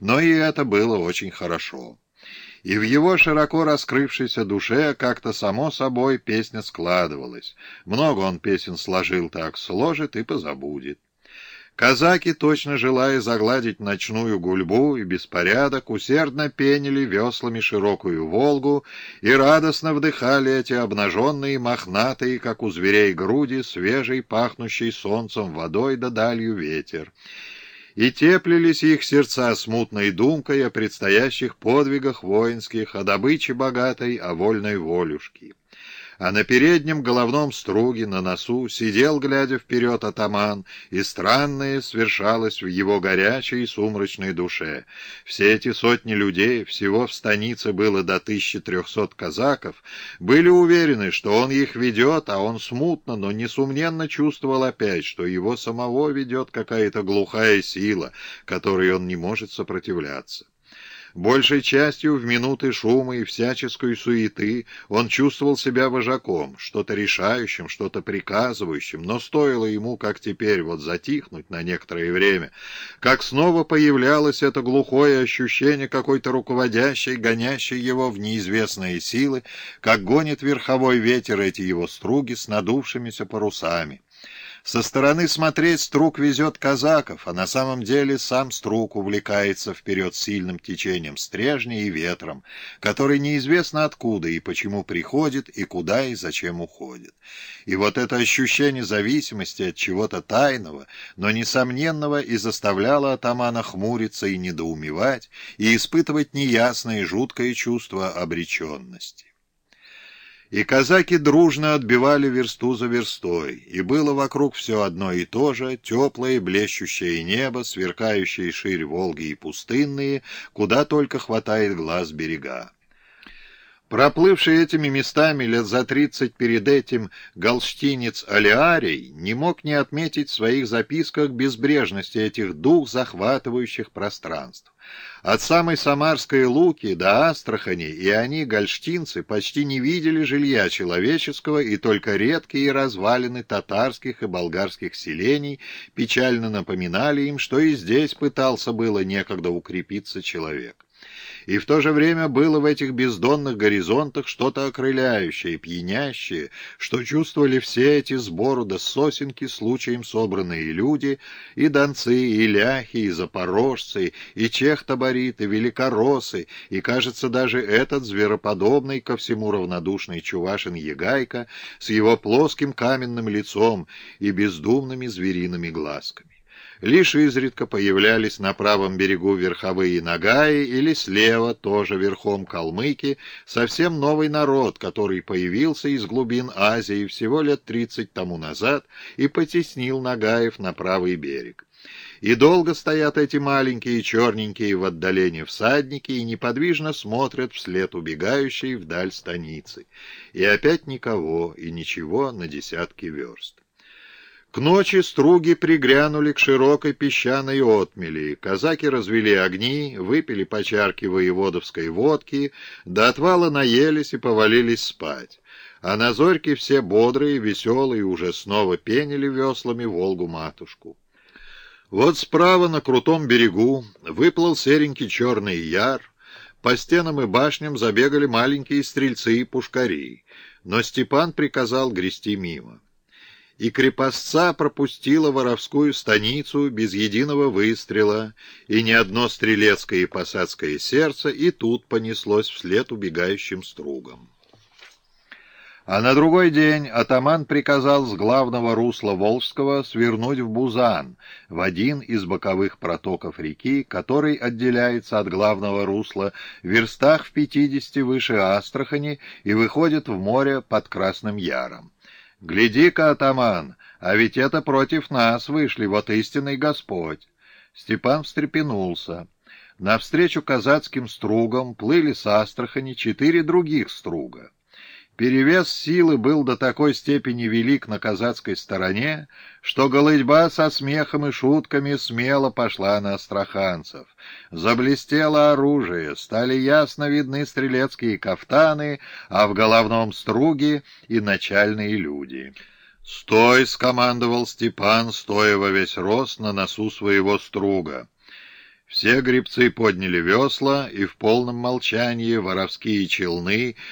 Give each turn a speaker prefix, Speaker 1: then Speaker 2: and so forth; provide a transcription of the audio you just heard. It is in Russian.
Speaker 1: но и это было очень хорошо. И в его широко раскрывшейся душе как-то само собой песня складывалась. Много он песен сложил так, сложит и позабудет. Казаки, точно желая загладить ночную гульбу и беспорядок, усердно пенили веслами широкую Волгу и радостно вдыхали эти обнаженные, мохнатые, как у зверей груди, свежей, пахнущей солнцем водой да далью ветер. И теплились их сердца смутной думкой о предстоящих подвигах воинских, о добыче богатой, о вольной волюшке а на переднем головном струге на носу сидел, глядя вперед, атаман, и странное свершалось в его горячей и сумрачной душе. Все эти сотни людей, всего в станице было до 1300 казаков, были уверены, что он их ведет, а он смутно, но несомненно чувствовал опять, что его самого ведет какая-то глухая сила, которой он не может сопротивляться. Большей частью в минуты шума и всяческой суеты он чувствовал себя вожаком, что-то решающим, что-то приказывающим, но стоило ему, как теперь, вот затихнуть на некоторое время, как снова появлялось это глухое ощущение какой-то руководящей, гонящей его в неизвестные силы, как гонит верховой ветер эти его струги с надувшимися парусами. Со стороны смотреть Струк везет казаков, а на самом деле сам Струк увлекается вперед сильным течением стрежня и ветром, который неизвестно откуда и почему приходит, и куда и зачем уходит. И вот это ощущение зависимости от чего-то тайного, но несомненного и заставляло атамана хмуриться и недоумевать, и испытывать неясное и жуткое чувство обреченности. И казаки дружно отбивали версту за верстой, и было вокруг все одно и то же, теплое блещущее небо, сверкающие ширь Волги и пустынные, куда только хватает глаз берега. Проплывший этими местами лет за тридцать перед этим галштинец Алиарий не мог не отметить в своих записках безбрежности этих дух захватывающих пространств. От самой Самарской Луки до Астрахани и они, гольштинцы, почти не видели жилья человеческого, и только редкие развалины татарских и болгарских селений печально напоминали им, что и здесь пытался было некогда укрепиться человек. И в то же время было в этих бездонных горизонтах что-то окрыляющее, пьянящее, что чувствовали все эти сбору да сосенки случаем собранные люди, и донцы, и ляхи, и запорожцы, и чехтабориты, великоросы, и, кажется, даже этот звероподобный ко всему равнодушный чувашин Егайка с его плоским каменным лицом и бездумными звериными глазками. Лишь изредка появлялись на правом берегу верховые нагаи или слева, тоже верхом калмыки, совсем новый народ, который появился из глубин Азии всего лет тридцать тому назад и потеснил нагаев на правый берег. И долго стоят эти маленькие черненькие в отдалении всадники и неподвижно смотрят вслед убегающей вдаль станицы. И опять никого и ничего на десятки верст. К ночи струги пригрянули к широкой песчаной отмели. Казаки развели огни, выпили по чарке воеводовской водки, до отвала наелись и повалились спать. А на зорьке все бодрые, веселые, уже снова пенили веслами Волгу-матушку. Вот справа на крутом берегу выплыл серенький черный яр, по стенам и башням забегали маленькие стрельцы и пушкари, но Степан приказал грести мимо и крепостца пропустила воровскую станицу без единого выстрела, и ни одно стрелецкое и посадское сердце и тут понеслось вслед убегающим стругам. А на другой день атаман приказал с главного русла Волжского свернуть в Бузан, в один из боковых протоков реки, который отделяется от главного русла в верстах в пятидесяти выше Астрахани и выходит в море под Красным Яром. «Гляди-ка, атаман, а ведь это против нас вышли, вот истинный Господь!» Степан встрепенулся. Навстречу казацким стругам плыли с Астрахани четыре других струга. Перевес силы был до такой степени велик на казацкой стороне, что голытьба со смехом и шутками смело пошла на астраханцев. Заблестело оружие, стали ясно видны стрелецкие кафтаны, а в головном струге и начальные люди. «Стой!» — скомандовал Степан, стоя во весь рост на носу своего струга. Все гребцы подняли весла, и в полном молчании воровские челны